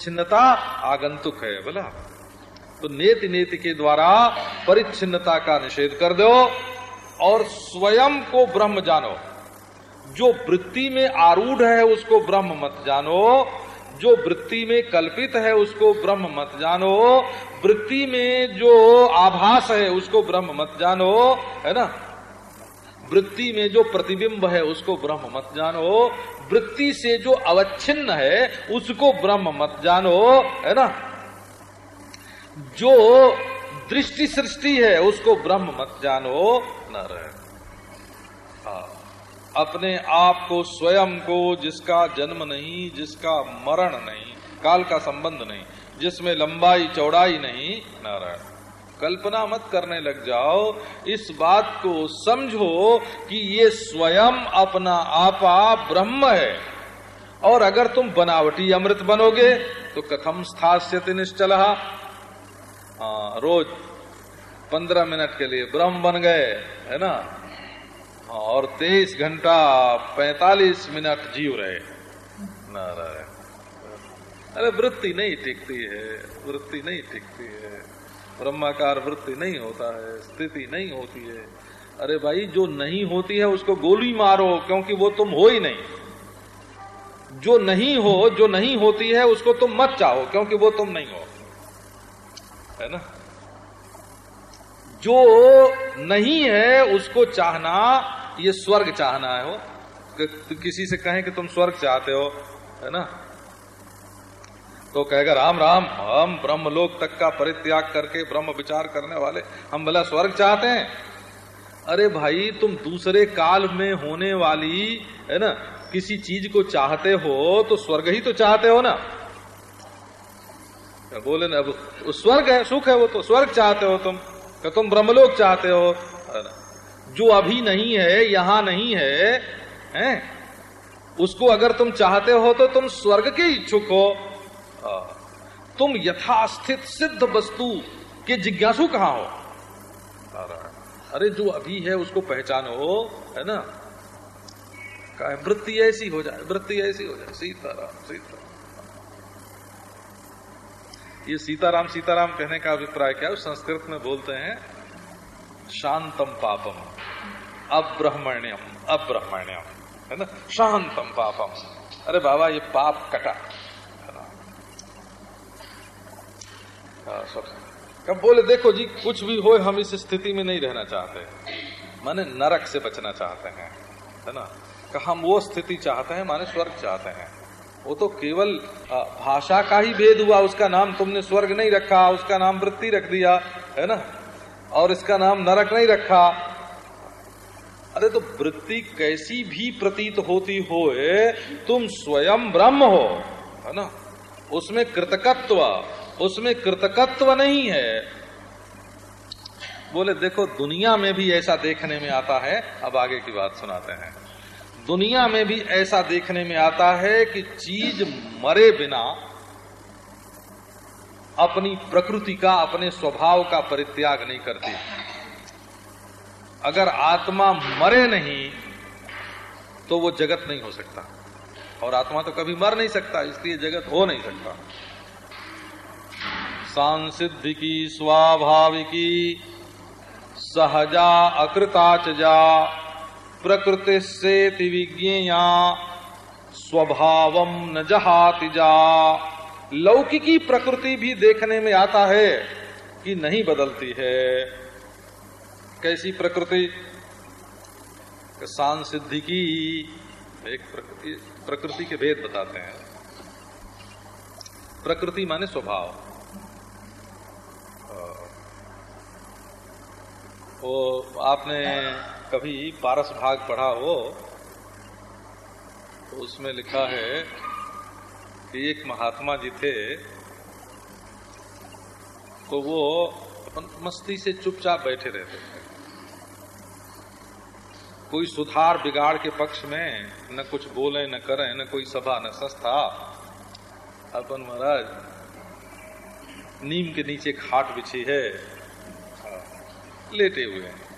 छिन्नता आगंतुक है, बोला। तो नेति नेति के द्वारा परिच्छिन्नता का निषेध कर दो और स्वयं को ब्रह्म जानो। जो वृत्ति में आरूढ़ है, उसको ब्रह्म मत जानो। जो वृत्ति में कल्पित है, उसको ब्रह्म मत जानो। वृत्ति में जो आभास है, उसको ब्रह्म मत जानो, है ना? वृत्ति में जो प्रतिबिंब है, उसको ब्रह्म मत जानो। वृत्ति से जो अवच्छिन्न है, उसको ब्रह्म मत जानो, है ना? जो दृष्टि सृष्टि है, उसको ब्रह्म मत जानो न अपने आप को, स्वयं को, जिसका जन्म नहीं, जिसका मरण नहीं, काल का संबंध नहीं, जिसमें लंबाई, चौड़ाई नहीं, नारायण। कल्पना मत करने लग जाओ। इस बात को समझो कि ये स्वयं अपना आपा ब्रह्म है। और अगर तुम बनावटी अमृत बनोगे तो कथम स्थास्यति निश्चल। रोज पंद्रह मिनट के लिए ब्रह्म बन गए, है ना? और तेईस घंटा पैतालीस मिनट जीव रहे। नारायण। अरे वृत्ति नहीं टिकती है, वृत्ति नहीं टिकती है। ब्रह्माकार वृत्ति नहीं होता है, स्थिति नहीं होती है। अरे भाई, जो नहीं होती है, उसको गोली मारो, क्योंकि वो तुम हो ही नहीं। जो नहीं हो, जो नहीं होती है, उसको तुम मत चाहो, क्योंकि वो तुम नहीं हो। है ना? जो नहीं है, उसको चाहना, ये स्वर्ग चाहना है, हो। कि किसी से कहें कि तुम स्वर्ग चाहते हो, है ना? तो कहेगा, राम राम, हम ब्रह्म लोक तक का परित्याग करके ब्रह्म विचार करने वाले, हम भला स्वर्ग चाहते हैं? अरे भाई, तुम दूसरे काल में होने वाली, है ना, किसी चीज़ को चाहते हो तो स्वर्ग ही तो चाहते हो ना? बोले ना, अब स्वर्ग है, सुख है वो तो स्वर्ग चाहते हो तुम कि तुम ब्रह्मलोक चाहते हो? जो अभी नहीं है, यहाँ नहीं है, हैं, उसको अगर तुम चाहते हो तो तुम स्वर्ग के इच्छुक हो। तुम यथास्थित सिद्ध वस्तु के जिज्ञासु कहाँ हो? अरे जो अभी है, उसको पहचानो, है ना? वृत्ति ऐसी हो जाए, वृत्ति ऐसी हो जाए। सीताराम सीताराम। ये सीताराम सीताराम कहने का अभिप्राय क्या है? संस्कृत में बोलते हैं, शांतम पापम, अब्रह्मण्यम अब्रह्मण्यम, है ना? शांतम पापम। अरे बाबा, ये पाप कटा। कब बोले, देखो जी, कुछ भी हो हम इस स्थिति में नहीं रहना चाहते। माने नरक से बचना चाहते हैं, है ना? कि हम वो स्थिति चाहते हैं, माने स्वर्ग चाहते हैं। वो तो केवल भाषा का ही भेद हुआ, उसका नाम तुमने स्वर्ग नहीं रखा, उसका नाम वृत्ति रख दिया, है ना? और इसका नाम नरक नहीं रखा। अरे तो वृत्ति कैसी भी प्रतीत होती हो तुम स्वयं ब्रह्म हो, है ना? उसमें कृतकत्व उसमें कृतकत्व नहीं है। बोले, देखो, दुनिया में भी ऐसा देखने में आता है। अब आगे की बात सुनाते हैं। दुनिया में भी ऐसा देखने में आता है कि चीज़ मरे बिना अपनी प्रकृति का, अपने स्वभाव का परित्याग नहीं करती। अगर आत्मा मरे नहीं तो वो जगत नहीं हो सकता। और आत्मा तो कभी मर नहीं सकता, इसलिए जगत हो नहीं सकता। सांसिद्धिकी, स्वाभाविकी, सहजा अकृताचजा प्रकृति से विज्ञेया, स्वभाव न जहाति जा। लौकिकी प्रकृति भी देखने में आता है कि नहीं बदलती है। कैसी प्रकृति? सांसिद्धि की एक प्रकृति प्रकृति के भेद बताते हैं। प्रकृति माने स्वभाव। वो आपने कभी पारस भाग पढ़ा हो तो उसमें लिखा है कि एक महात्मा जी थे तो वो अपन मस्ती से चुपचाप बैठे रहते थे। कोई सुधार बिगाड़ के पक्ष में न कुछ बोले, न करें, न कोई सभा, न संस्था। अपन महाराज नीम के नीचे खाट बिछी है। लेटे हुए हैं।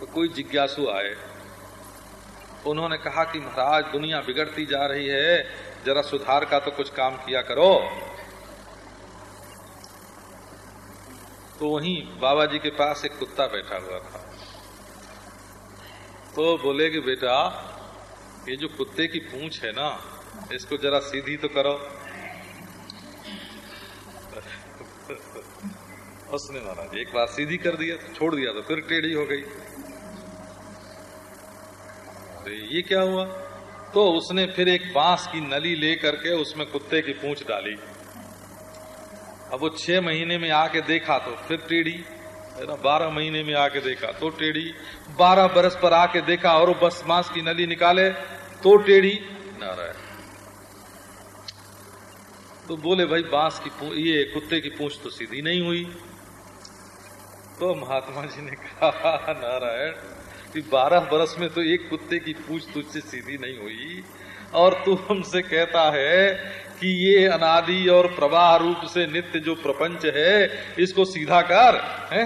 तो कोई जिज्ञासु आए। उन्होंने कहा कि महाराज, दुनिया बिगड़ती जा रही है। जरा सुधार का तो कुछ काम किया करो। तो वहीं बाबा जी के पास एक कुत्ता बैठा हुआ था। तो बोले कि बेटा, ये जो कुत्ते की पूंछ है ना, इसको जरा सीधी तो करो। उसने महाराज एक बार सीधी कर दिया तो छोड़ दिया तो फिर टेढ़ी हो गई। तो ये क्या हुआ? तो उसने फिर एक बाँस की नली ले करके उसमें कुत्ते की पूंछ डाली। अब वो छह महीने में आके देखा तो फिर टेढ़ी। है ना, बारह महीने में आके देखा तो टेढ़ी। बारह बरस पर आके देखा, और बस मांस की नली निकाले तो टेढ़ी। नारायण। तो बोले, भाई, बाँस की ये कुत्ते की पूंछ तो सीधी नहीं हुई। तो महात्मा जी ने कहा नारायण, कि बारह बरस में तो एक कुत्ते की पूछ तुझसे सीधी नहीं हुई। और तू हमसे कहता है कि ये अनादि और प्रवाह रूप से नित्य जो प्रपंच है, इसको सीधा कर, है?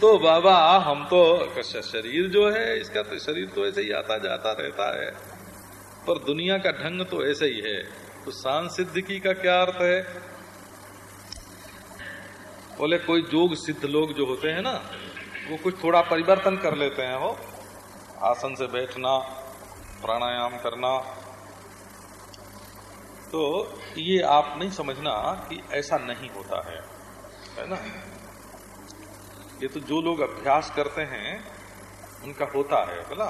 तो बाबा, हम तो शरीर जो है, इसका तो शरीर तो ऐसे ही आता जाता रहता है। पर दुनिया का ढंग तो ऐसे ही है। तो सांसिद्धिकी का क्या अर्थ है? बोले, कोई जोग सिद्ध लोग जो होते हैं ना, वो कुछ थोड़ा परिवर्तन कर लेते हैं वो आसन से बैठना, प्राणायाम करना। तो ये आप नहीं समझना कि ऐसा नहीं होता है है ना? ये तो जो लोग अभ्यास करते हैं, उनका होता है, बोला।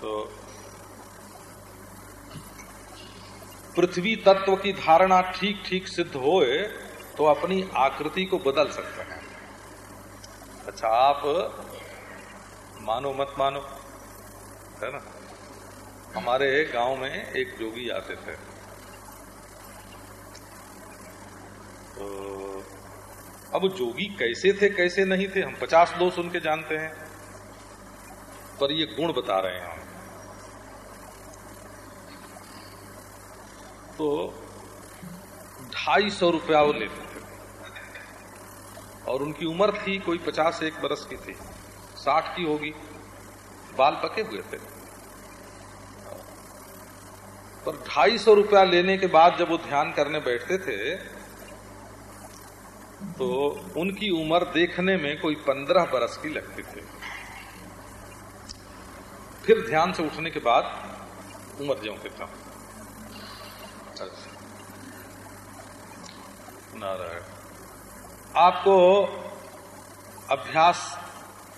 तो पृथ्वी तत्व की धारणा ठीक ठीक सिद्ध होए तो अपनी आकृति को बदल सकते हैं। अच्छा आप मानो मत मानो, है ना? हमारे गाँव में एक जोगी आते थे। तो अब जोगी कैसे थे, कैसे नहीं थे, हम पचास दोष उनके जानते हैं, पर ये गुण बता रहे हैं हम। तो ढाई सौ रुपया वो लेते थे। और उनकी उम्र थी कोई पचास एक बरस की थी। साठ की होगी। बाल पके हुए थे। पर ढाई सौ रुपया लेने के बाद जब वो ध्यान करने बैठते थे तो उनकी उम्र देखने में कोई पंद्रह बरस की लगती थी। फिर ध्यान से उठने के बाद उम्र ज्यो के था। नारायण। आपको अभ्यास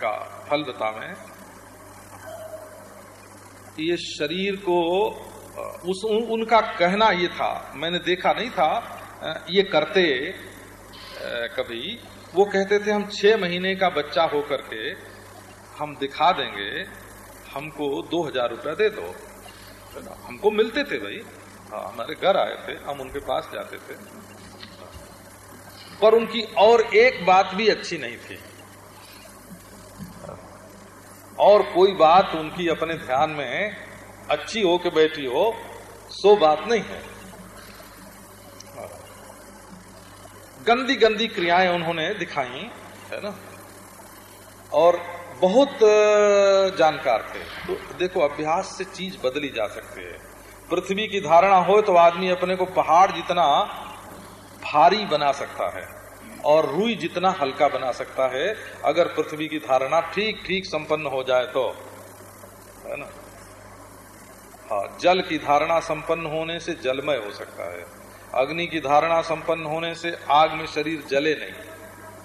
का फल बता मैं ये शरीर को उस उन, उनका कहना ये था मैंने देखा नहीं था ये करते कभी वो कहते थे हम छह महीने का बच्चा होकर के हम दिखा देंगे हमको दो हज़ार रुपया दे दो। हमको मिलते थे भाई। हाँ हमारे घर आए थे, हम उनके पास जाते थे। पर उनकी और एक बात भी अच्छी नहीं थी। और कोई बात उनकी अपने ध्यान में अच्छी हो के बैठी हो, सो बात नहीं है। गंदी गंदी क्रियाएँ उन्होंने दिखाई, है ना? और बहुत जानकार थे। तो देखो, अभ्यास से चीज़ बदली जा सकती है। पृथ्वी की धारणा हो तो आदमी अपने को पहाड़ जितना भारी बना सकता है और रुई जितना हल्का बना सकता है। अगर पृथ्वी की धारणा ठीक ठीक संपन्न हो जाए तो है ना? हाँ जल की धारणा संपन्न होने से जलमय हो सकता है। अग्नि की धारणा संपन्न होने से आग में शरीर जले नहीं।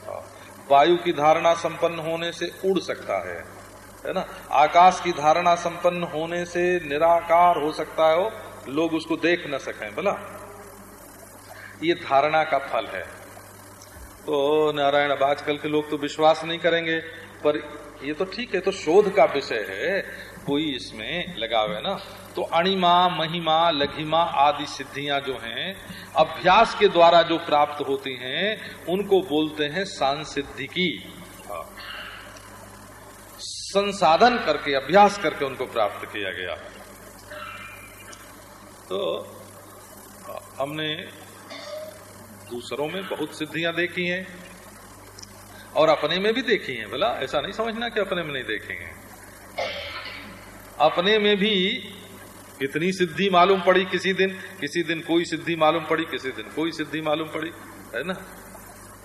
हाँ, वायु की धारणा संपन्न होने से उड़ सकता है। है ना? आकाश की धारणा संपन्न होने से निराकार हो सकता है वो, लोग उसको देख न सकें, बोला। ये धारणा का फल है। तो नारायण, अब आजकल के लोग तो विश्वास नहीं करेंगे, पर ये तो ठीक है तो शोध का विषय है। कोई इसमें लगावे ना? तो अणिमा, महिमा, लघिमा आदि सिद्धियाँ जो हैं, अभ्यास के द्वारा जो प्राप्त होती हैं, उनको बोलते हैं सांसिद्धिकी संसाधन करके अभ्यास करके उनको प्राप्त किया गया। तो हमने दूसरों में बहुत सिद्धियाँ देखी हैं और अपने में भी देखी हैं। बोला ऐसा नहीं समझना कि अपने में नहीं देखेंगे अपने में भी इतनी सिद्धि मालूम पड़ी किसी दिन किसी दिन कोई सिद्धि मालूम पड़ी किसी दिन कोई सिद्धि मालूम पड़ी है ना? हाँ,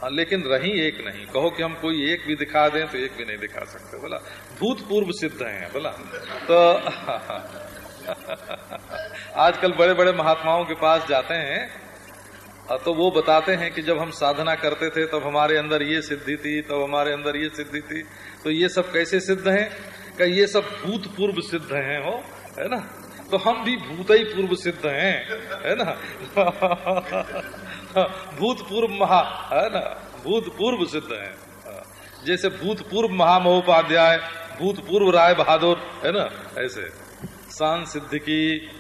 लेकिन रही एक नहीं। कहो कि हम कोई एक भी दिखा दें तो एक भी नहीं दिखा सकते। बोला, भूतपूर्व सिद्ध हैं। बोला तो आजकल बड़े बड़े महात्माओं के पास जाते हैं तो वो बताते हैं कि जब हम साधना करते थे, तब हमारे अंदर ये सिद्धि थी, तब हमारे अंदर ये सिद्धि थी। तो ये सब कैसे सिद्ध हैं? कि ये सब भूतपूर्व सिद्ध हैं हो है ना? तो हम भी भूत ही पूर्व सिद्ध हैं, है ना? भूतपूर्व महा, है ना? भूतपूर्व सिद्ध है। जैसे भूतपूर्व महामहोपाध्याय, भूतपूर्व राय बहादुर, है ना? ऐसे। शान सिद्धि की,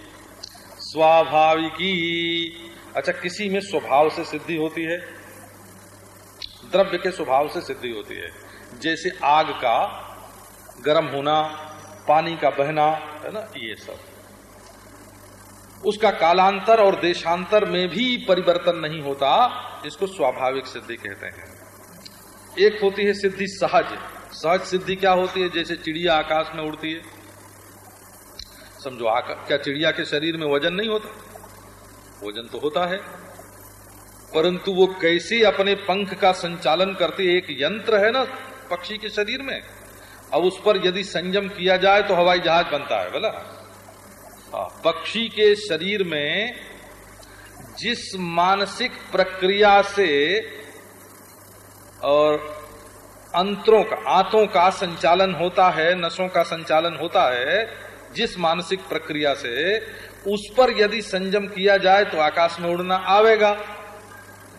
स्वाभाविकी अच्छा किसी में स्वभाव से सिद्धि होती है? द्रव्य के स्वभाव से सिद्धि होती है। जैसे आग का गर्म होना, पानी का बहना, है ना? ये सब। उसका कालांतर और देशांतर में भी परिवर्तन नहीं होता, इसको स्वाभाविक सिद्धि कहते हैं। एक होती है सिद्धि सहज। सहज सिद्धि क्या होती है? जैसे चिड़िया आकाश में उड़ती है। समझो क्या चिड़िया के शरीर में वज़न नहीं होता? वज़न तो होता है। परंतु वो कैसे अपने पंख का संचालन करती एक यंत्र है ना, पक्षी के शरीर में। अब उस पर यदि संयम किया जाए तो हवाई जहाज़ बनता है, बोला? पक्षी के शरीर में जिस मानसिक प्रक्रिया से और अंतरों का आंतों का संचालन होता है नसों का संचालन होता है जिस मानसिक प्रक्रिया से उस पर यदि संयम किया जाए तो आकाश में उड़ना आवेगा।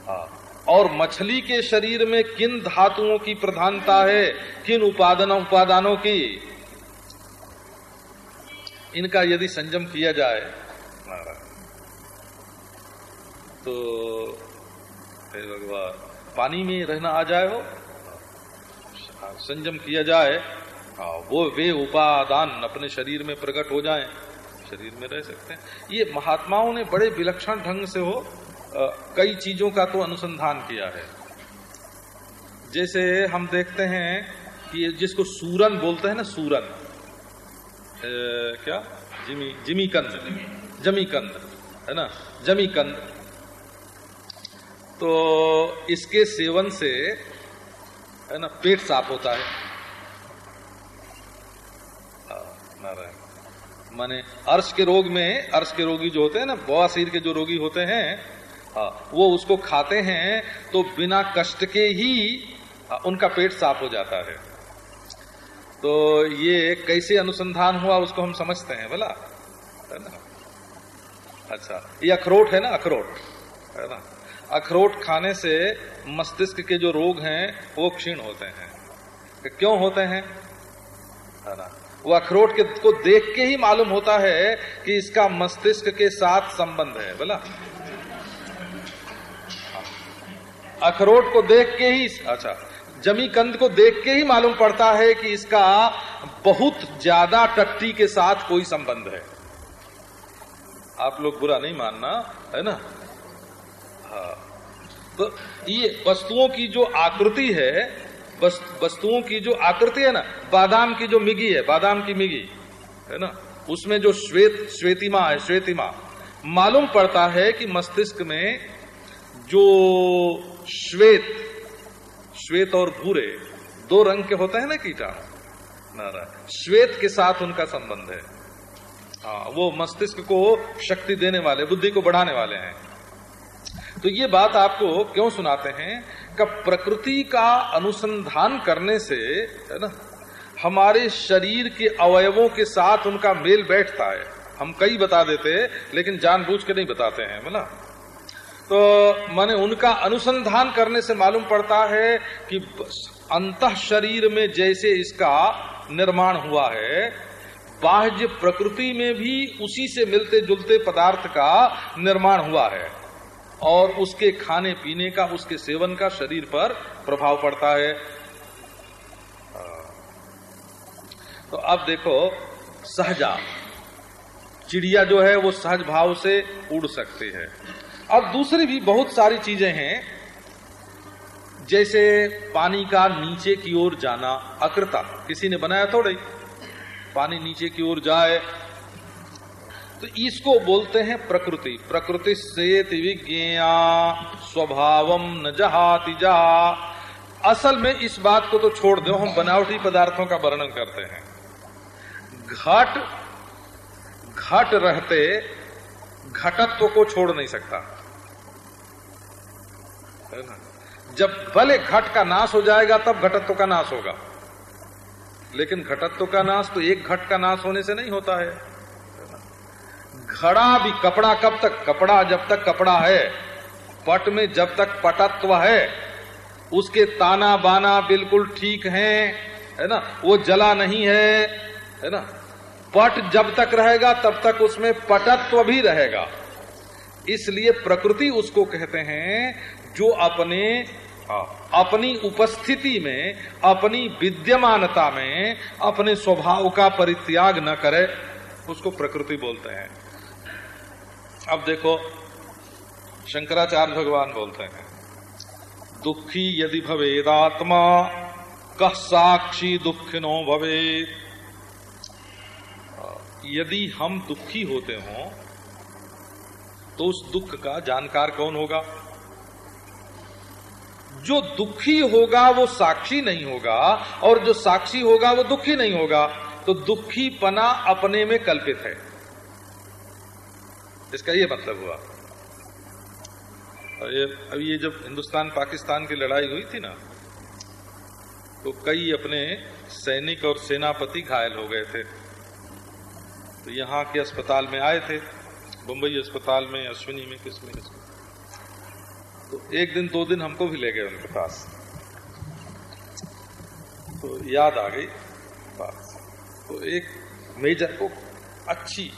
हाँ, और मछली के शरीर में किन धातुओं की प्रधानता है किन उपादानों उपादानों की? इनका यदि संयम किया जाए तो भगवान पानी में रहना आ जाए हो हाँ, संयम किया जाए हाँ वो वे उपादान अपने शरीर में प्रकट हो जाएँ। शरीर में रह सकते हैं। ये महात्माओं ने बड़े विलक्षण ढंग से हो कई चीज़ों का तो अनुसंधान किया है। जैसे हम देखते हैं कि जिसको सूरन बोलते हैं ना सूरन। क्या? जिमी जिमी कंद जमी कंद है ना? जमी कंद तो इसके सेवन से, है ना, पेट साफ़ होता है। नारायण। माने अर्श के रोग में, अर्श के रोगी जो होते हैं ना बवासीर के जो रोगी होते हैं वो उसको खाते हैं तो बिना कष्ट के ही उनका पेट साफ़ हो जाता है। तो ये कैसे अनुसंधान हुआ उसको हम समझते हैं बोला है ना? अच्छा ये अखरोट है ना, अखरोट? है ना? अखरोट खाने से मस्तिष्क के जो रोग हैं, वो क्षीण होते हैं। क्यों होते हैं? है ना? वो अखरोट के, को देख के ही मालूम होता है कि इसका मस्तिष्क के साथ संबंध है बोला अखरोट को देख के ही अच्छा जमी कंद को देख के ही मालूम पड़ता है कि इसका बहुत ज़्यादा टट्टी के साथ कोई संबंध है। आप लोग बुरा नहीं मानना, है ना? हाँ। तो ये वस्तुओं की जो आकृति है वस्तुओं की जो आकृति है ना, बादाम की जो मिगी है, बादाम की मिगी, है ना? उसमें जो श्वेत, श्वेतिमा है, श्वेतिमा, मालूम पड़ता है कि मस्तिष्क में जो श्वेत श्वेत और भूरे, दो रंग के होते हैं ना कीटाणु नारायण, श्वेत के साथ उनका संबंध है। हाँ वो मस्तिष्क को शक्ति देने वाले, बुद्धि को बढ़ाने वाले हैं। तो ये बात आपको क्यों सुनाते हैं? कि प्रकृति का अनुसंधान करने से, है ना, हमारे शरीर के अवयवों के साथ उनका मेल बैठता है। हम कई बता देते लेकिन जानबूझ के नहीं बताते हैं बोला तो माने उनका अनुसंधान करने से मालूम पड़ता है कि अंत शरीर में जैसे इसका निर्माण हुआ है, बाह्य प्रकृति में भी उसी से मिलते जुलते पदार्थ का निर्माण हुआ है और उसके खाने पीने का, उसके सेवन का शरीर पर प्रभाव पड़ता है। तो अब देखो, सहजा, चिड़िया जो है वो सहज भाव से उड़ सकती है। और दूसरी भी बहुत सारी चीज़ें हैं, जैसे पानी का नीचे की ओर जाना अकृता। किसी ने बनाया थोड़े पानी नीचे की ओर जाए तो इसको बोलते हैं प्रकृति। प्रकृति से विज्ञा स्वभाव न जहाति जहा असल में इस बात को तो छोड़ दो, हम बनावटी पदार्थों का वर्णन करते हैं। घट घट रहते घटत्व को छोड़ नहीं सकता। है ना? जब भले घट का नाश हो जाएगा, तब घटत्व का नाश होगा। लेकिन घटत्व का नाश तो एक घट का नाश होने से नहीं होता है। घड़ा भी कपड़ा कब तक, कपड़ा जब तक कपड़ा है, पट में जब तक पटत्व है, उसके ताना बाना बिल्कुल ठीक है है ना? वो जला नहीं है है ना? पट जब तक रहेगा, तब तक उसमें पटत्व भी रहेगा। इसलिए प्रकृति उसको कहते हैं, जो अपने अपनी उपस्थिति में, अपनी विद्यमानता में, अपने स्वभाव का परित्याग न करे, उसको प्रकृति बोलते हैं। अब देखो, शंकराचार्य भगवान बोलते हैं, दुखी यदि भवेदात्मा कह साक्षी दुखिनो भवे यदि हम दुखी होते हों तो उस दुख का जानकार कौन होगा? जो दुखी होगा, वो साक्षी नहीं होगा, और जो साक्षी होगा, वो दुखी नहीं होगा। तो दुखी पना अपने में कल्पित है। इसका ये मतलब हुआ। ये अभी ये जब हिंदुस्तान पाकिस्तान की लड़ाई हुई थी ना तो कई अपने सैनिक और सेनापति घायल हो गए थे। तो यहाँ के अस्पताल में आए थे मुंबई अस्पताल में, अश्विनी में, किसमें। तो एक दिन, दो दिन हमको भी ले गए उनके पास। तो याद आ गई बात। तो एक मेजर को, अच्छी,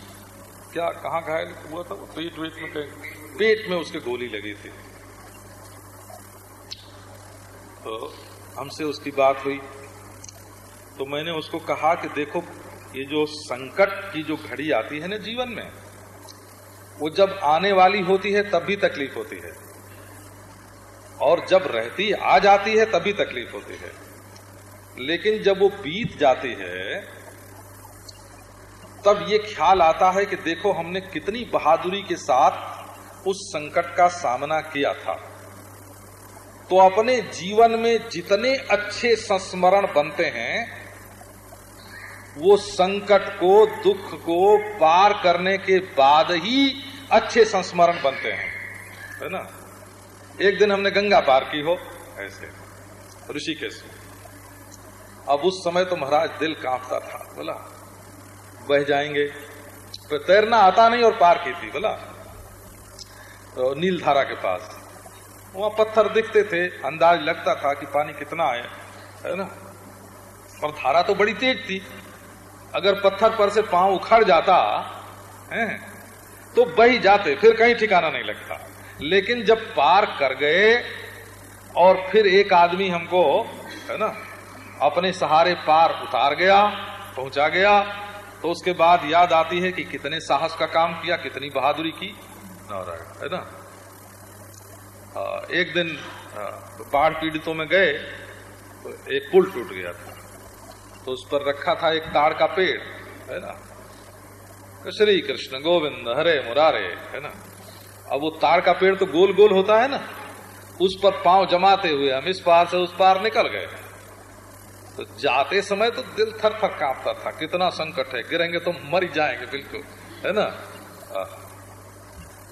क्या, कहाँ घायल हुआ था वो? पेट वेट में कहीं, पेट में उसके गोली लगी थी। तो हमसे उसकी बात हुई। तो मैंने उसको कहा कि देखो ये जो संकट की जो घड़ी आती है ना जीवन में, वो जब आने वाली होती है, तब भी तकलीफ़ होती है। और जब रहती, आ जाती है तभी तकलीफ़ होती है। लेकिन जब वो बीत जाती है, तब ये ख्याल आता है कि देखो, हमने कितनी बहादुरी के साथ उस संकट का सामना किया था। तो अपने जीवन में जितने अच्छे संस्मरण बनते हैं वो संकट को, दुख को पार करने के बाद ही अच्छे संस्मरण बनते हैं। है ना? एक दिन हमने गंगा पार की हो, ऐसे। ऋषि ऋषिकेश अब उस समय तो महाराज दिल कांपता था, बोला, बह जाएँगे। तो तैरना आता नहीं और पार की थी, बोला। तो नील धारा के पास। वहाँ पत्थर दिखते थे, अंदाज लगता था कि पानी कितना है है ना? और धारा तो बड़ी तेज थी। अगर पत्थर पर से पाँव उखड़ जाता, है तो बही जाते, फिर कहीं ठिकाना नहीं लगता। लेकिन जब पार कर गए, और फिर एक आदमी हमको, है ना, अपने सहारे पार उतार गया, पहुँचा गया तो उसके बाद याद आती है कि कितने साहस का काम किया, कितनी बहादुरी की। नारायण, है ना? एक दिन बाढ़ पीड़ितों में गए तो एक पुल टूट गया था। तो उस पर रखा था एक ताड़ का पेड़, है ना? श्री कृष्ण गोविंद हरे मुरारे, है ना? अब वो ताड़ का पेड़ तो गोल गोल होता है ना? उस पर पाँव जमाते हुए हम इस पार से उस पार निकल गए। तो जाते समय तो दिल थर थर कांपता था, कितना संकट है, गिरेंगे तो मर जाएँगे, बिल्कुल, है ना?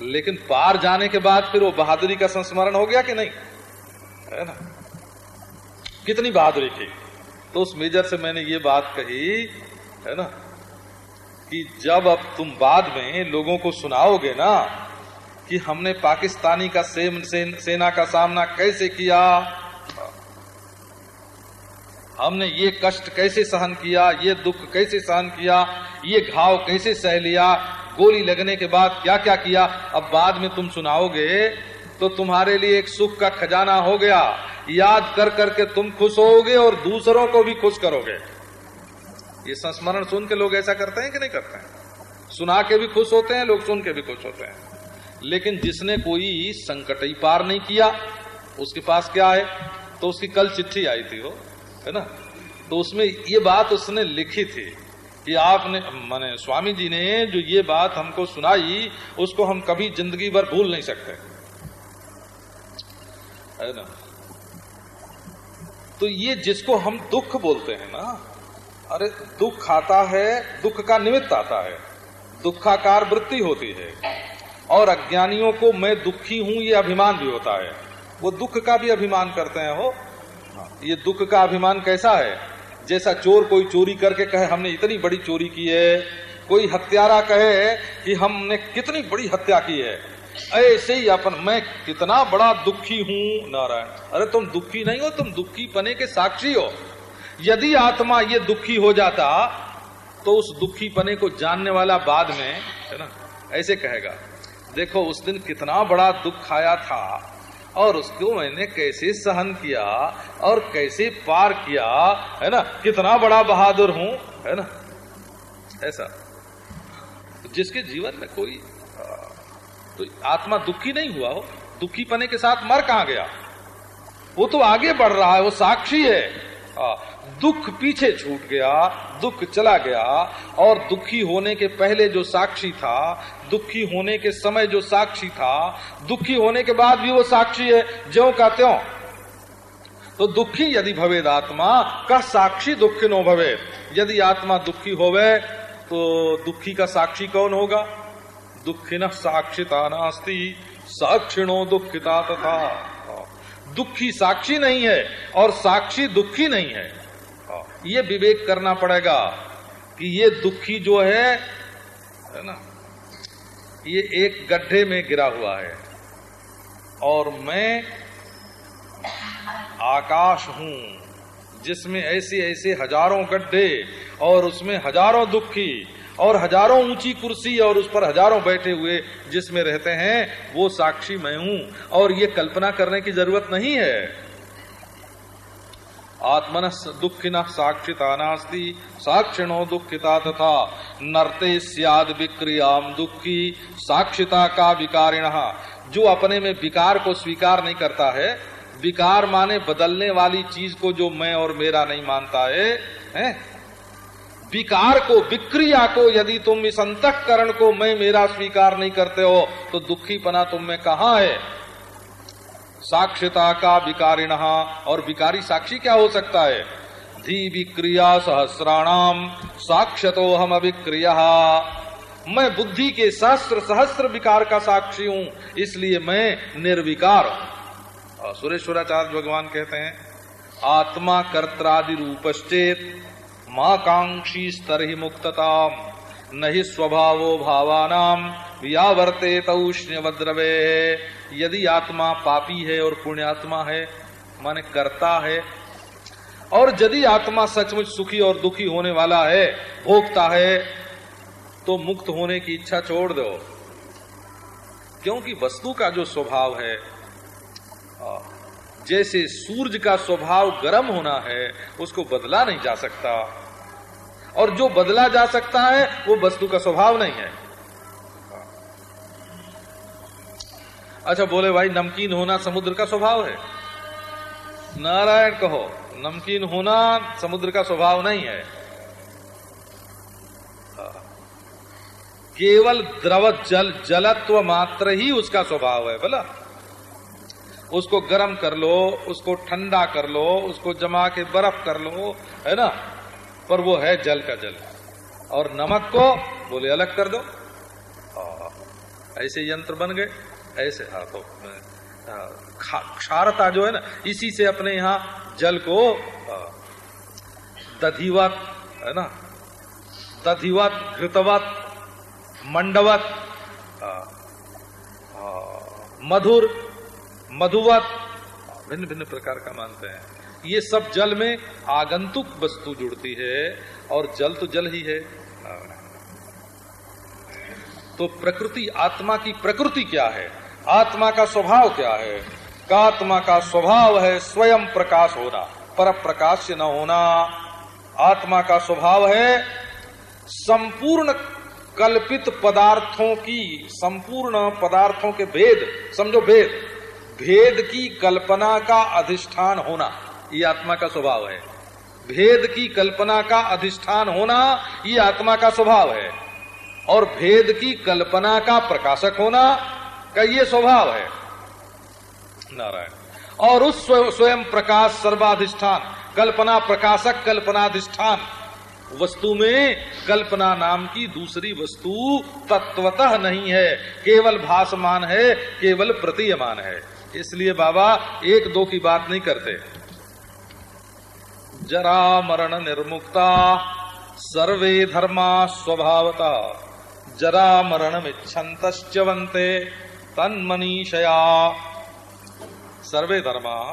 लेकिन पार जाने के बाद फिर वो बहादुरी का संस्मरण हो गया कि नहीं? है ना? कितनी बहादुरी की तो उस मेजर से मैंने ये बात कही है ना कि जब अब तुम बाद में लोगों को सुनाओगे ना कि हमने पाकिस्तानी का सेम, सेन, सेना का सामना कैसे किया हमने ये कष्ट कैसे सहन किया ये दुख कैसे सहन किया ये घाव कैसे सह लिया गोली लगने के बाद क्या क्या किया अब बाद में तुम सुनाओगे तो तुम्हारे लिए एक सुख का खजाना हो गया। याद कर करके तुम खुश होगे और दूसरों को भी खुश करोगे। ये संस्मरण सुन के लोग ऐसा करते हैं कि नहीं करते हैं? सुना के भी खुश होते हैं, लोग सुन के भी खुश होते हैं। लेकिन जिसने कोई संकट ही पार नहीं किया, उसके पास क्या है? तो उसकी कल चिट्ठी आई थी वो, है ना? तो उसमें ये बात उसने लिखी थी कि आपने, माने स्वामी जी ने जो ये बात हमको सुनाई, उसको हम कभी ज़िंदगी भर भूल नहीं सकते। है ना? तो ये जिसको हम दुख बोलते हैं ना अरे दुख आता है दुख का निमित्त आता है। दुखाकार वृत्ति होती है। और अज्ञानियों को मैं दुखी हूँ ये अभिमान भी होता है। वो दुख का भी अभिमान करते हैं हो। हाँ, ये दुख का अभिमान कैसा है? जैसा चोर कोई चोरी करके कहे हमने इतनी बड़ी चोरी की है कोई हत्यारा कहे कि हमने कितनी बड़ी हत्या की है। ऐसे ही अपन, मैं कितना बड़ा दुखी हूँ, नारायण। अरे तुम दुखी नहीं हो, तुम दुखी पने के साक्षी हो। यदि आत्मा ये दुखी हो जाता तो उस दुखी पने को जानने वाला बाद में, है ना, ऐसे कहेगा, देखो, उस दिन कितना बड़ा दुख आया था, और उसको मैंने कैसे सहन किया, और कैसे पार किया, है ना, कितना बड़ा बहादुर हूँ, है ना, ऐसा। जिसके जीवन में कोई तो आत्मा दुखी नहीं हुआ हो दुखी पने के साथ मर कहा गया? वो तो आगे बढ़ रहा है वो साक्षी है। आ, दुख पीछे छूट गया दुख चला गया और दुखी होने के पहले जो साक्षी था दुखी होने के समय जो साक्षी था दुखी होने के बाद भी वो साक्षी है ज्यो का त्यों। तो दुखी यदि भवेद आत्मा का साक्षी दुखी नो भवे यदि आत्मा दुखी होवे तो दुखी का साक्षी कौन होगा? दुखिन साक्षिता नास्ती। साक्षिणो दुखिता तथा। दुखी साक्षी नहीं है और साक्षी दुखी नहीं है। ये विवेक करना पड़ेगा कि ये दुखी जो है है ना, ये एक गड्ढे में गिरा हुआ है। और मैं आकाश हूँ, जिसमें ऐसे ऐसे हज़ारों गड्ढे और उसमें हज़ारों दुखी और हज़ारों ऊँची कुर्सी और उस पर हज़ारों बैठे हुए जिसमें रहते हैं वो साक्षी मैं हूँ। और ये कल्पना करने की ज़रूरत नहीं है। आत्मन दुखिन साक्षिता नास्ती साक्षिणो दुखिता तथा नरते सियाद विक्रियाम दुखी साक्षिता का विकारिण। जो अपने में विकार को स्वीकार नहीं करता है विकार माने बदलने वाली चीज़ को जो मैं और मेरा नहीं मानता है, है? विकार को, विक्रिया को, यदि तुम इस अंतकरण को मैं मेरा स्वीकार नहीं करते हो तो दुखी पना तुम में कहा है? साक्षिता का विकारिण, और विकारी साक्षी क्या हो सकता है? धी विक्रिया सहस्राणाम, साक्षतो हम अभिक्रिय मैं बुद्धि के सहस्त्र सहस्त्र विकार का साक्षी हूँ, इसलिए मैं निर्विकार हूँ। सुरेश्वराचार्य भगवान कहते हैं, आत्मा कर्त्रादि रूपश्चेत माँ कांक्षी स्तर ही मुक्तता न ही स्वभावो भावानाम। व्यावर्ते तौष्ण्य वद्रवे यदि आत्मा पापी है और पुण्यात्मा है, माने करता है, और यदि आत्मा सचमुच सुखी और दुखी होने वाला है, भोगता है तो मुक्त होने की इच्छा छोड़ दो। क्योंकि वस्तु का जो स्वभाव है जैसे सूरज का स्वभाव गर्म होना है, उसको बदला नहीं जा सकता। और जो बदला जा सकता है, वो वस्तु का स्वभाव नहीं है। अच्छा बोले, भाई, नमकीन होना समुद्र का स्वभाव है। नारायण कहो, नमकीन होना समुद्र का स्वभाव नहीं है। केवल द्रव जल, जलत्व मात्र ही उसका स्वभाव है, बोला। उसको गर्म कर लो, उसको ठंडा कर लो, उसको जमा के बर्फ़ कर लो, है ना? पर वो है जल का जल। और नमक को बोले, अलग कर दो। ऐसे यंत्र बन गए, ऐसे। हाथों में क्षारता जो है ना, इसी से अपने यहाँ जल को दधिवत, है ना, दधिवत, घृतवत, मंडवत मधुर, मधुवत भिन्न भिन्न प्रकार का मानते हैं। ये सब जल में आगंतुक वस्तु जुड़ती है और जल तो जल ही है। तो प्रकृति, आत्मा की प्रकृति क्या है? आत्मा का स्वभाव क्या है? का आत्मा का स्वभाव है स्वयं प्रकाश होना पर प्रकाश न होना। आत्मा का स्वभाव है संपूर्ण कल्पित पदार्थों की, संपूर्ण पदार्थों के भेद, समझो भेद भेद की कल्पना का अधिष्ठान होना। ये आत्मा का स्वभाव है। भेद की कल्पना का अधिष्ठान होना ये आत्मा का स्वभाव है। और भेद की कल्पना का प्रकाशक होना का ये स्वभाव है। नारायण। और उस स्वयं प्रकाश सर्वाधिष्ठान, कल्पना प्रकाशक, कल्पनाधिष्ठान, वस्तु में कल्पना नाम की दूसरी वस्तु तत्वतः नहीं है। केवल भासमान है, केवल प्रतीयमान है। इसलिए बाबा एक दो की बात नहीं करते। जरा मरण निर्मुक्ता, सर्वे धर्मा स्वभावता। जरा मरण इच्छन्तश्चवन्ते तन्मनीषया। सर्वे धर्मा,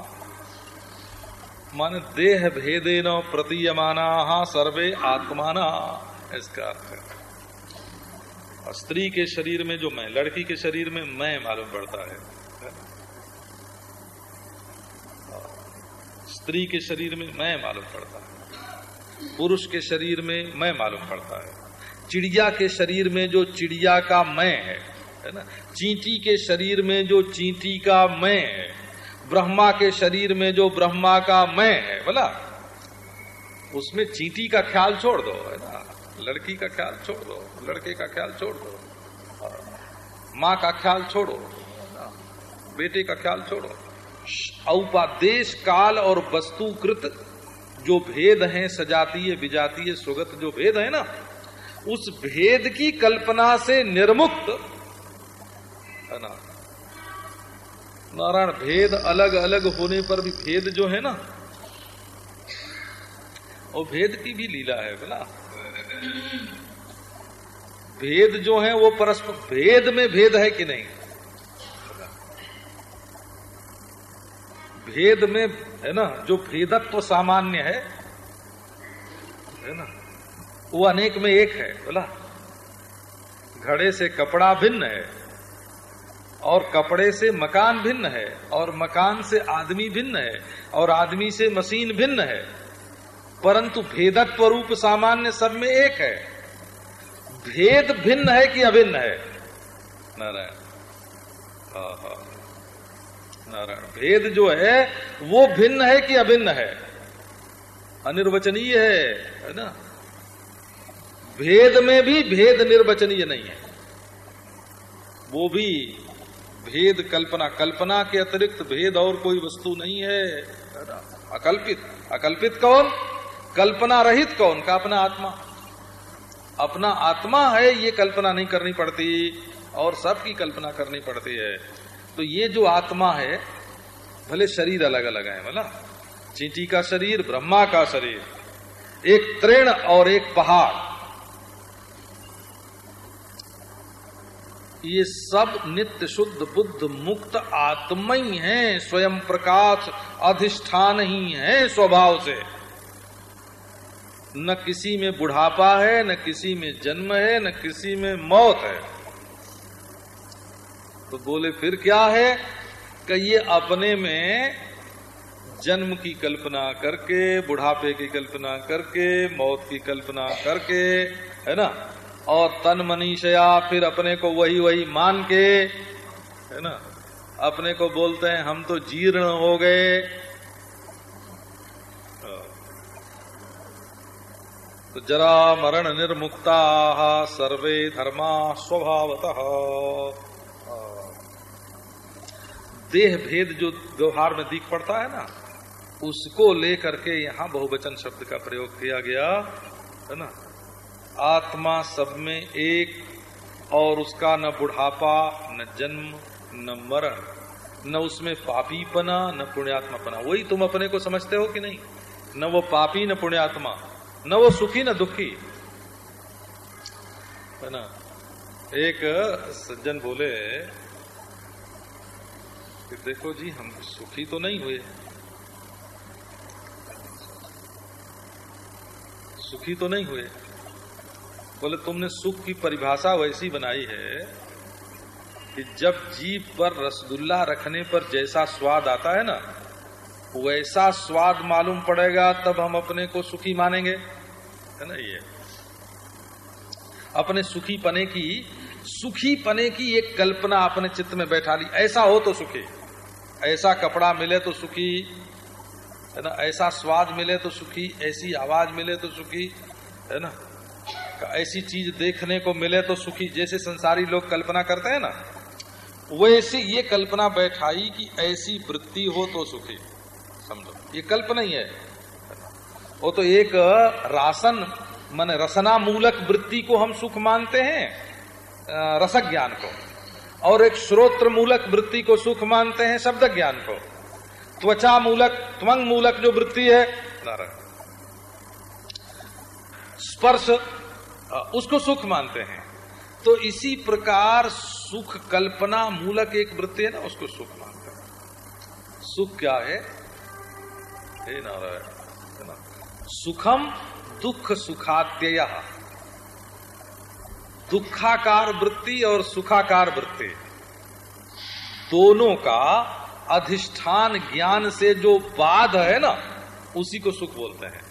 मन देह भेदे न प्रतीयमाना सर्वे आत्माना, इसका अर्थ है। स्त्री के शरीर में जो मैं, लड़की के शरीर में मैं मालूम पड़ता है। स्त्री के शरीर में मैं मालूम पड़ता है। पुरुष के शरीर में मैं मालूम पड़ता है। चिड़िया के शरीर में जो चिड़िया का मैं है है ना? चींटी के शरीर में जो चींटी का मैं है, ब्रह्मा के शरीर में जो ब्रह्मा का मैं है, बोला? उसमें चींटी का ख्याल छोड़ दो, है ना? लड़की का ख्याल छोड़ दो, लड़के का ख्याल छोड़ दो माँ का ख्याल छोड़ो बेटे का ख्याल छोड़ो। औपादेश काल और वस्तुकृत जो भेद हैं सजातीय विजातीय स्वगत जो भेद है ना उस भेद की कल्पना से निर्मुक्त है ना नारायण भेद अलग अलग होने पर भी भेद जो है ना वो भेद की भी लीला है बोला भेद जो है वो परस्पर भेद में भेद है कि नहीं? भेद में, है ना, जो भेदत्व सामान्य है है ना, वो अनेक में एक है, बोला। घड़े से कपड़ा भिन्न है, और कपड़े से मकान भिन्न है, और मकान से आदमी भिन्न है, और आदमी से मशीन भिन्न है, परंतु भेदत्व रूप सामान्य सब में एक है। भेद भिन्न है कि अभिन्न है? नारायण। नारायण। भेद जो है, वो भिन्न है कि अभिन्न है? अनिर्वचनीय है है ना? भेद में भी भेद निर्वचनीय नहीं है। वो भी भेद कल्पना कल्पना के अतिरिक्त भेद और कोई वस्तु नहीं है अकल्पित। अकल्पित कौन? कल्पना रहित कौन? का अपना आत्मा। अपना आत्मा है, ये कल्पना नहीं करनी पड़ती और सबकी कल्पना करनी पड़ती है। तो ये जो आत्मा है, भले शरीर अलग अलग है बोला चींटी का शरीर, ब्रह्मा का शरीर, एक तृण और एक पहाड़, ये सब नित्य शुद्ध, बुद्ध मुक्त आत्मा ही है, स्वयं प्रकाश अधिष्ठान ही है स्वभाव से। न किसी में बुढ़ापा है, न किसी में जन्म है, न किसी में मौत है। तो बोले, फिर क्या है? कि ये अपने में जन्म की कल्पना करके, बुढ़ापे की कल्पना करके, मौत की कल्पना करके, है ना? और तन मनीषया फिर अपने को वही वही मान के, है ना? अपने को बोलते हैं, हम तो जीर्ण हो गए। तो जरा मरण निर्मुक्ता सर्वे धर्मा स्वभावतः। देह भेद जो व्यवहार में दिख पड़ता है ना, उसको लेकर के यहाँ बहुवचन शब्द का प्रयोग किया गया, है ना? आत्मा सब में एक, और उसका न बुढ़ापा, न जन्म, न मरण, न उसमें पापीपना, न पुण्यात्मा पना वही तुम अपने को समझते हो कि नहीं? न वो पापी, न पुण्यात्मा, न वो सुखी, न दुखी। है ना? एक सज्जन बोले कि देखो जी, हम सुखी तो नहीं हुए। सुखी तो नहीं हुए। बोले, तुमने सुख की परिभाषा वैसी बनाई है कि जब जीप पर रसगुल्ला रखने पर जैसा स्वाद आता है ना, वैसा स्वाद मालूम पड़ेगा, तब हम अपने को सुखी मानेंगे। है ना ये? अपने सुखी पने की, सुखी पने की एक कल्पना अपने चित्त में बैठा ली। ऐसा हो तो सुखी। ऐसा कपड़ा मिले तो सुखी, है ना? ऐसा स्वाद मिले तो सुखी, ऐसी आवाज़ मिले तो सुखी, है ना? ऐसी चीज़ देखने को मिले तो सुखी, जैसे संसारी लोग कल्पना करते हैं ना, वैसे ये कल्पना बैठाई कि ऐसी वृत्ति हो तो सुखी। समझो, ये कल्पना ही है। वो तो एक रासन, मन रसना मूलक वृत्ति को हम सुख मानते हैं रसक ज्ञान को। और एक श्रोत्र मूलक वृत्ति को सुख मानते हैं, शब्द ज्ञान को। त्वचा मूलक त्वंग मूलक जो वृत्ति है स्पर्श उसको सुख मानते हैं। तो इसी प्रकार सुख कल्पना मूलक एक वृत्ति है ना, उसको सुख मानते हैं। सुख क्या है नारायण, सुखम दुख सुखात्यय। दुखाकार वृत्ति और सुखाकार वृत्ति। दोनों का अधिष्ठान ज्ञान से जो बाध है ना, उसी को सुख बोलते हैं।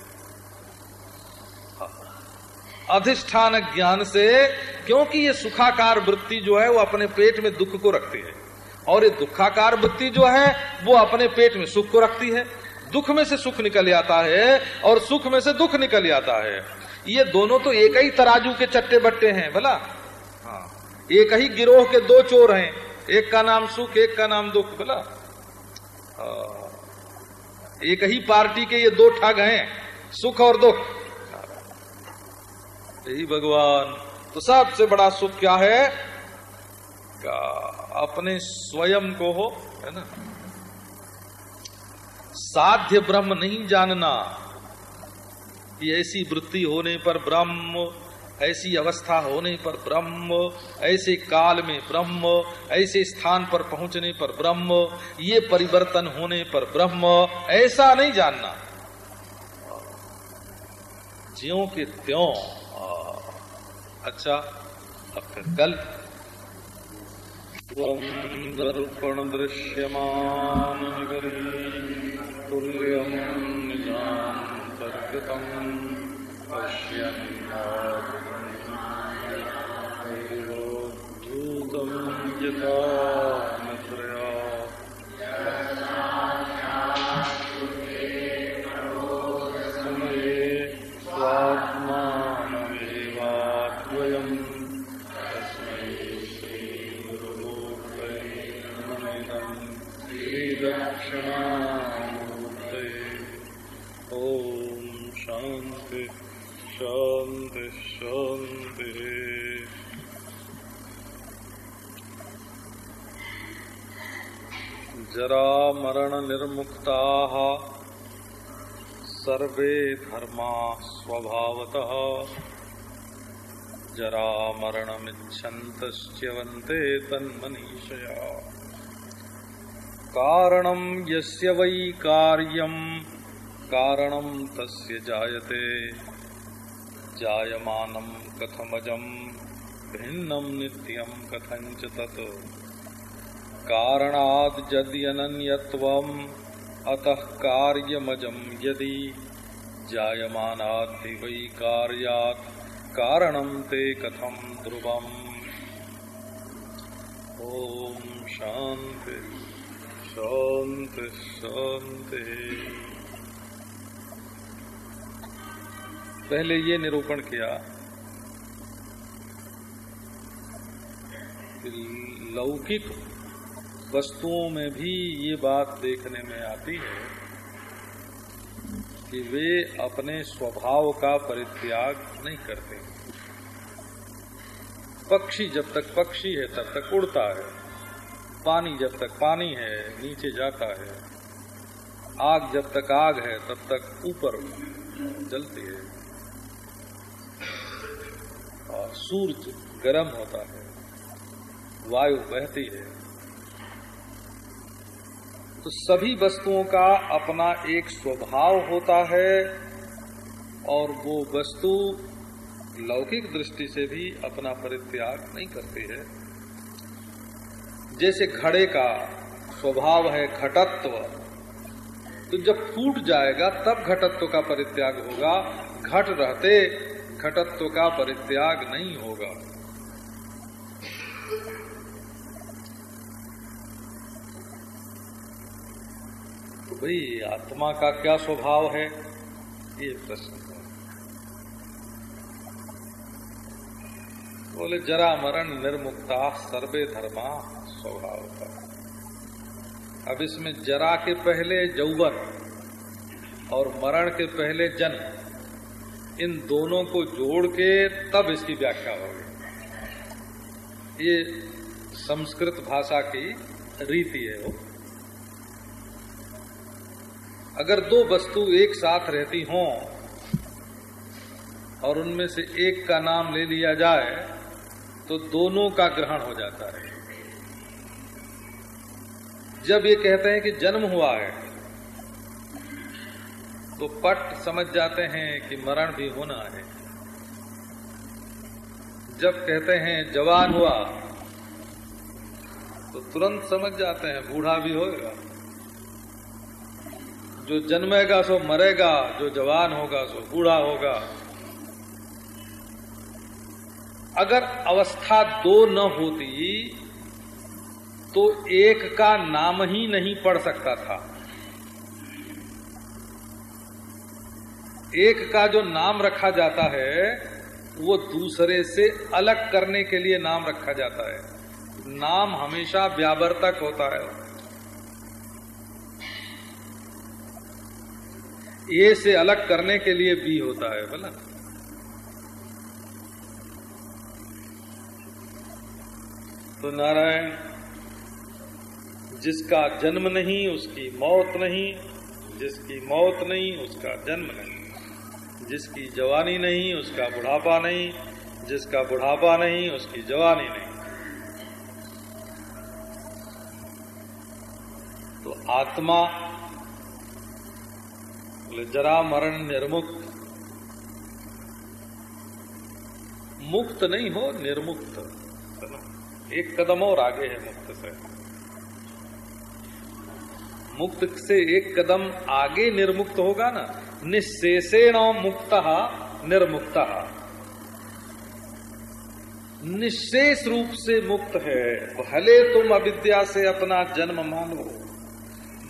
अधिष्ठान ज्ञान से, क्योंकि ये सुखाकार वृत्ति जो है, वो अपने पेट में दुख को रखती है। और ये दुखाकार वृत्ति जो है, वो अपने पेट में सुख को रखती है। दुख में से सुख निकल आता है, और सुख में से दुख निकल आता है। ये दोनों तो एक ही तराजू के चट्टे बट्टे हैं, भला? हाँ। एक ही गिरोह के दो चोर हैं। एक का नाम सुख, एक का नाम दुख, भला? हाँ। एक ही पार्टी के ये दो ठग हैं, सुख और दुख। यही भगवान। तो सबसे बड़ा सुख क्या है? का अपने स्वयं को हो, है ना? साध्य ब्रह्म नहीं जानना। कि ऐसी वृत्ति होने पर ब्रह्म, ऐसी अवस्था होने पर ब्रह्म, ऐसे काल में ब्रह्म, ऐसे स्थान पर पहुँचने पर ब्रह्म, ये परिवर्तन होने पर ब्रह्म, ऐसा नहीं जानना। ज्यो के त्यों। अच्छा अब फिर कल। दर्पण दृश्यमान तुल्यम भूतम यथा जरा मरण निर्मुक्ता। सर्वे धर्मा स्वभावतः। जरा मरणमिच्छन्तश्च्यवन्ते तन्मनीषया। कारणं यस्य वै कार्यम् कारणं तस्य जायते। जायमानं कथमजं, भिन्नं नित्यं कथञ्च तत्। कारणाद जद्यनन्यत्वम्। अतः कार्यमजम यदि जायमानाद्धि वै कार्यात्। कारणं ते कथम ध्रुवम्। ओम शांति शांति शांति पहले ये निरूपण किया। कि लौकिक वस्तुओं में भी ये बात देखने में आती है कि वे अपने स्वभाव का परित्याग नहीं करते। पक्षी जब तक पक्षी है, तब तक उड़ता है। पानी जब तक पानी है, नीचे जाता है। आग जब तक आग है, तब तक ऊपर जलती है। और सूरज गर्म होता है, वायु बहती है। तो सभी वस्तुओं का अपना एक स्वभाव होता है और वो वस्तु लौकिक दृष्टि से भी अपना परित्याग नहीं करती है। जैसे घड़े का स्वभाव है घटत्व तो जब फूट जाएगा तब घटत्व का परित्याग होगा। घट रहते घटत्व का परित्याग नहीं होगा। भाई, आत्मा का क्या स्वभाव है? ये प्रश्न बोले, जरा मरण निर्मुक्ता, सर्वे धर्मा स्वभाव का। अब इसमें जरा के पहले जौवन और मरण के पहले जन्म इन दोनों को जोड़ के तब इसकी व्याख्या होगी। ये संस्कृत भाषा की रीति है वो। अगर दो वस्तु एक साथ रहती हों और उनमें से एक का नाम ले लिया जाए तो दोनों का ग्रहण हो जाता है। जब ये कहते हैं कि जन्म हुआ है तो पट समझ जाते हैं कि मरण भी होना है। जब कहते हैं जवान हुआ तो तुरंत समझ जाते हैं, बूढ़ा भी होगा जो जन्मेगा सो मरेगा, जो जवान होगा सो बूढ़ा होगा। अगर अवस्था दो न होती तो एक का नाम ही नहीं पढ़ सकता था। एक का जो नाम रखा जाता है, वो दूसरे से अलग करने के लिए नाम रखा जाता है। नाम हमेशा व्यावर्तक होता है। ए से अलग करने के लिए बी होता है, बोला। तो नारायण, जिसका जन्म नहीं, उसकी मौत नहीं, जिसकी मौत नहीं, उसका जन्म नहीं। जिसकी जवानी नहीं, उसका बुढ़ापा नहीं, जिसका बुढ़ापा नहीं, उसकी जवानी नहीं। तो आत्मा जरा मरण निर्मुक्त। मुक्त नहीं हो, निर्मुक्त। एक कदम और आगे है मुक्त से। मुक्त से एक कदम आगे निर्मुक्त होगा ना, निशेषेण मुक्त, निर्मुक्त। निशेष रूप से मुक्त है। भले तुम अविद्या से अपना जन्म मानो।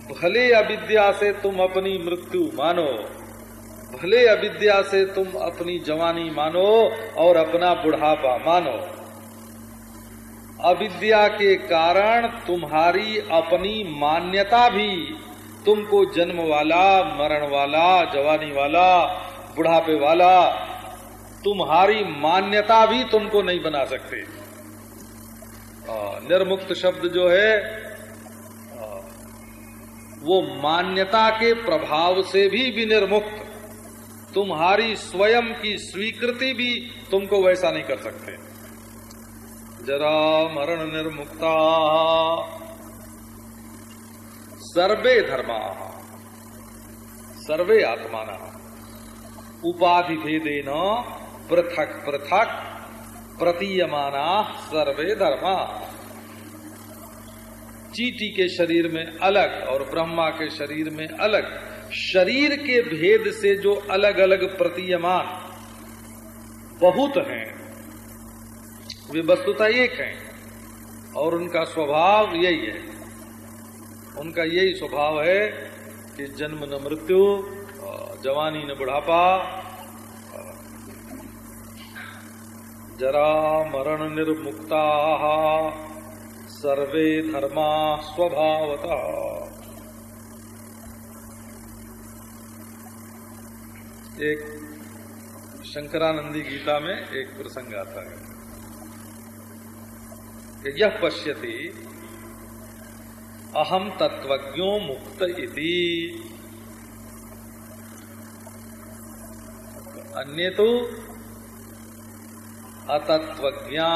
भले अविद्या से तुम अपनी मृत्यु मानो, भले अविद्या से तुम अपनी जवानी मानो और अपना बुढ़ापा मानो। अविद्या के कारण तुम्हारी अपनी मान्यता भी तुमको जन्म वाला, मरण वाला, जवानी वाला, बुढ़ापे वाला, तुम्हारी मान्यता भी तुमको नहीं बना सकते। निर्मुक्त शब्द जो है वो मान्यता के प्रभाव से भी विनिर्मुक्त। तुम्हारी स्वयं की स्वीकृति भी तुमको वैसा नहीं कर सकते। जरा मरण निर्मुक्ता। सर्वे धर्मा, सर्वे आत्मा उपाधि भेदेन पृथक पृथक प्रतीयमाना सर्वे धर्मा। चीटी के शरीर में अलग और ब्रह्मा के शरीर में अलग। शरीर के भेद से जो अलग अलग प्रतीयमान बहुत हैं, वे वस्तुता एक हैं और उनका स्वभाव यही है। उनका यही स्वभाव है कि जन्म न मृत्यु, जवानी न बुढ़ापा, जरा मरण निर्मुक्ता। सर्वे धर्मा स्वभावता। एक शंकरानंदी गीता में एक प्रसंग आता है कि यह पश्यति अहम तत्वज्ञो मुक्त इति। अन्य तो अतत्वज्ञा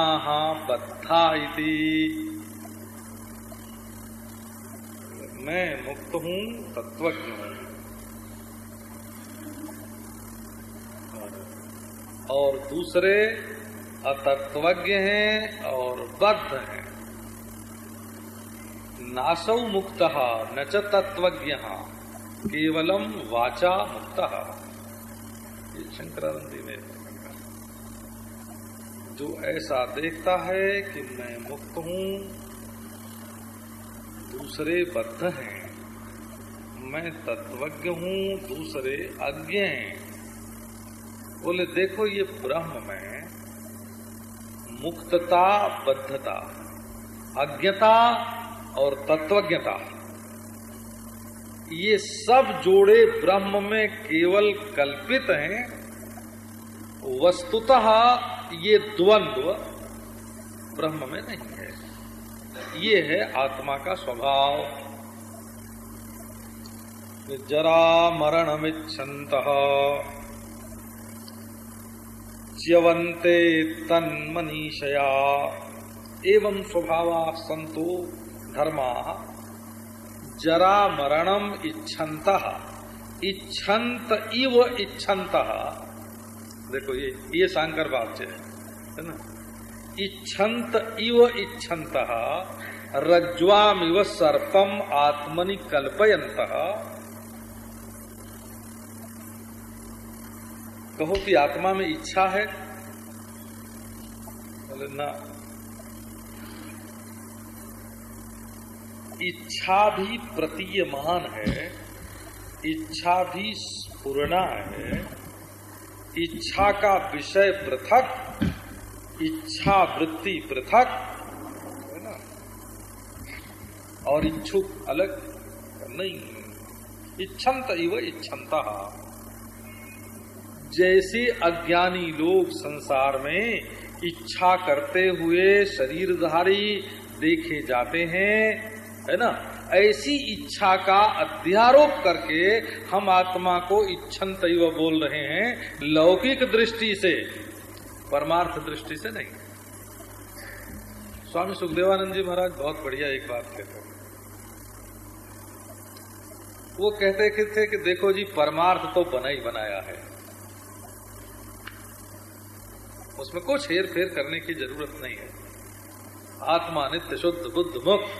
बद्धा इति। मैं मुक्त हूँ, तत्वज्ञ हूँ। और दूसरे अतत्वज्ञ हैं और बद्ध हैं। नासौ मुक्त, न च तत्वज्ञ, केवलम वाचा मुक्त। ये शंकरानंदी में जो ऐसा देखता है कि मैं मुक्त हूँ दूसरे बद्ध हैं। मैं तत्वज्ञ हूँ, दूसरे अज्ञ हैं। बोले, देखो ये ब्रह्म में मुक्तता, बद्धता, अज्ञता और तत्वज्ञता, ये सब जोड़े ब्रह्म में केवल कल्पित हैं। वस्तुतः ये द्वंद्व ब्रह्म में नहीं है। ये है आत्मा का स्वभाव। जरा मरणमिच्छन्त। च्यवंते तन्मनीषया। एवं स्वभाव संतो धर्मा। जरा मरणम इच्छन्त। इच्छन्त इव इच्छन्त। देखो ये ये शांकर वाच्य है ना? इच्छन्त इव इच्छन्त, रज्ज्वामिव सर्पम आत्मनि कल्पयंत कहो कि आत्मा में इच्छा है? बोले, ना। इच्छा भी प्रतीयमान है, इच्छा भी स्फुरना है, इच्छा का विषय पृथक इच्छा वृत्ति पृथक, है ना? और इच्छुक अलग नहीं इच्छंत इव इच्छंता जैसे अज्ञानी लोग संसार में इच्छा करते हुए शरीरधारी देखे जाते हैं, है ना? ऐसी इच्छा का अध्यारोप करके हम आत्मा को इच्छन तैव बोल रहे हैं, लौकिक दृष्टि से। परमार्थ दृष्टि से नहीं। स्वामी सुखदेवानंद जी महाराज बहुत बढ़िया एक बात कहते हैं। वो कहते थे कि देखो जी, परमार्थ तो बना ही बनाया है। उसमें कुछ हेर फेर करने की ज़रूरत नहीं है। आत्मा नित्य शुद्ध, बुद्ध मुक्त।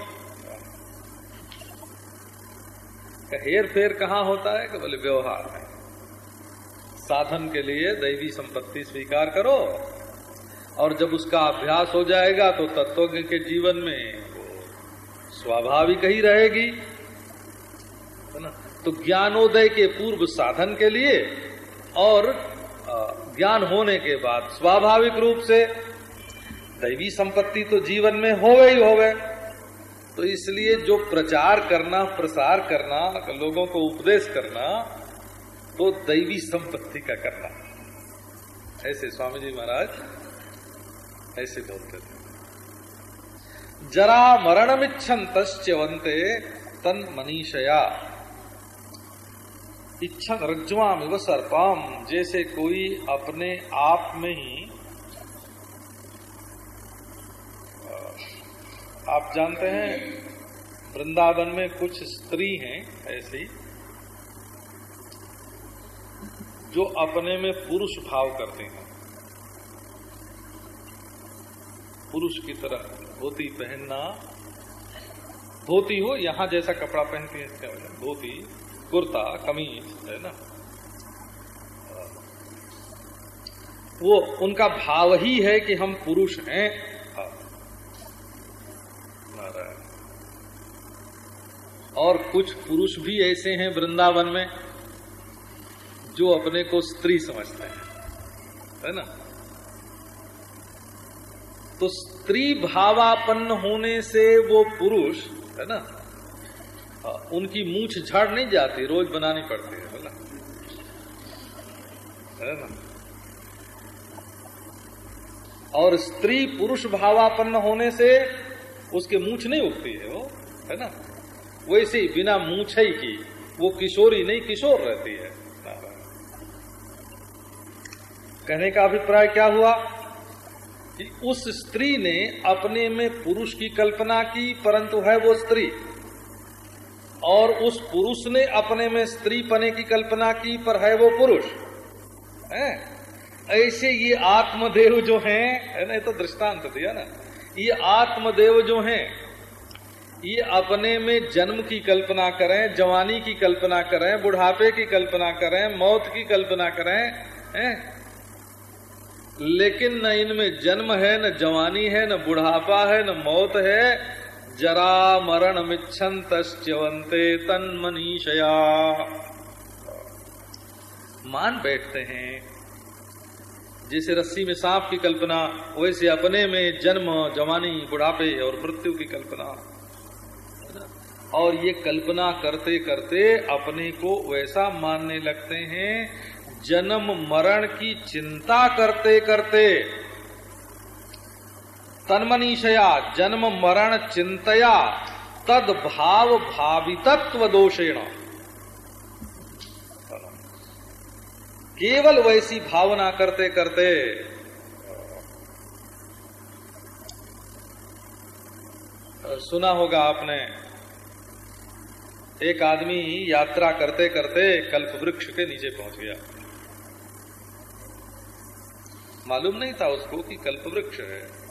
हेर फेर कहाँ होता है? कि बोले व्यवहार में। साधन के लिए दैवी संपत्ति स्वीकार करो। और जब उसका अभ्यास हो जाएगा तो तत्वज्ञ के जीवन में स्वाभाविक ही रहेगी। है ना? तो ज्ञानोदय के पूर्व साधन के लिए और ज्ञान होने के बाद स्वाभाविक रूप से दैवी संपत्ति तो जीवन में हो ही हो गए तो इसलिए जो प्रचार करना, प्रसार करना, लोगों को उपदेश करना तो दैवी संपत्ति का करना ऐसे स्वामी जी महाराज, ऐसे बोलते थे। जरा मरणमिच्छन तस्वंते तन मनीषया। इच्छन रज्जुआम व सर्पम जैसे कोई अपने आप में ही आप जानते हैं, वृंदावन में कुछ स्त्री हैं ऐसी। जो अपने में पुरुष भाव करते हैं। पुरुष की तरह धोती पहनना। धोती हो, यहाँ जैसा कपड़ा पहनती है, इसका धोती, कुर्ता, कमीज, है ना? वो उनका भाव ही है कि हम पुरुष हैं। और कुछ पुरुष भी ऐसे हैं वृंदावन में। जो अपने को स्त्री समझते हैं, है ना? तो स्त्री भावापन्न होने से वो पुरुष, है ना उनकी मूछ झड़ नहीं जाती, रोज बनानी पड़ती है ना? है ना? और स्त्री पुरुष भावापन्न होने से उसके मूछ नहीं उठती है वो, है ना? वैसे बिना ही की, वो किशोरी नहीं किशोर रहती है। कहने का अभिप्राय क्या हुआ? कि उस स्त्री ने अपने में पुरुष की कल्पना की, परंतु है वो स्त्री। और उस पुरुष ने अपने में स्त्री पने की कल्पना की, पर है वो पुरुष। है? ऐसे ये आत्मदेव जो हैं, है ना, ये तो दृष्टांत दिया ना। ये आत्मदेव जो हैं, ये अपने में जन्म की कल्पना करें, जवानी की कल्पना करें, बुढ़ापे की कल्पना करें, मौत की कल्पना करें, हैं? लेकिन न इनमें जन्म है, न जवानी है, न बुढ़ापा है, न मौत है। जरा मरण मिच्छन तस्वंते तन मनीषया मान बैठते हैं। जैसे रस्सी में सांप की कल्पना, वैसे अपने में जन्म, जवानी, बुढ़ापे और मृत्यु की कल्पना। और ये कल्पना करते करते अपने को वैसा मानने लगते हैं जन्म मरण की चिंता करते करते तन्मनीषया जन्म मरण चिंतया तद भाव भावितत्व दोषेण। केवल वैसी भावना करते करते सुना होगा आपने, एक आदमी यात्रा करते करते कल्प वृक्ष के नीचे पहुँच गया। मालूम नहीं था उसको कि कल्पवृक्ष है।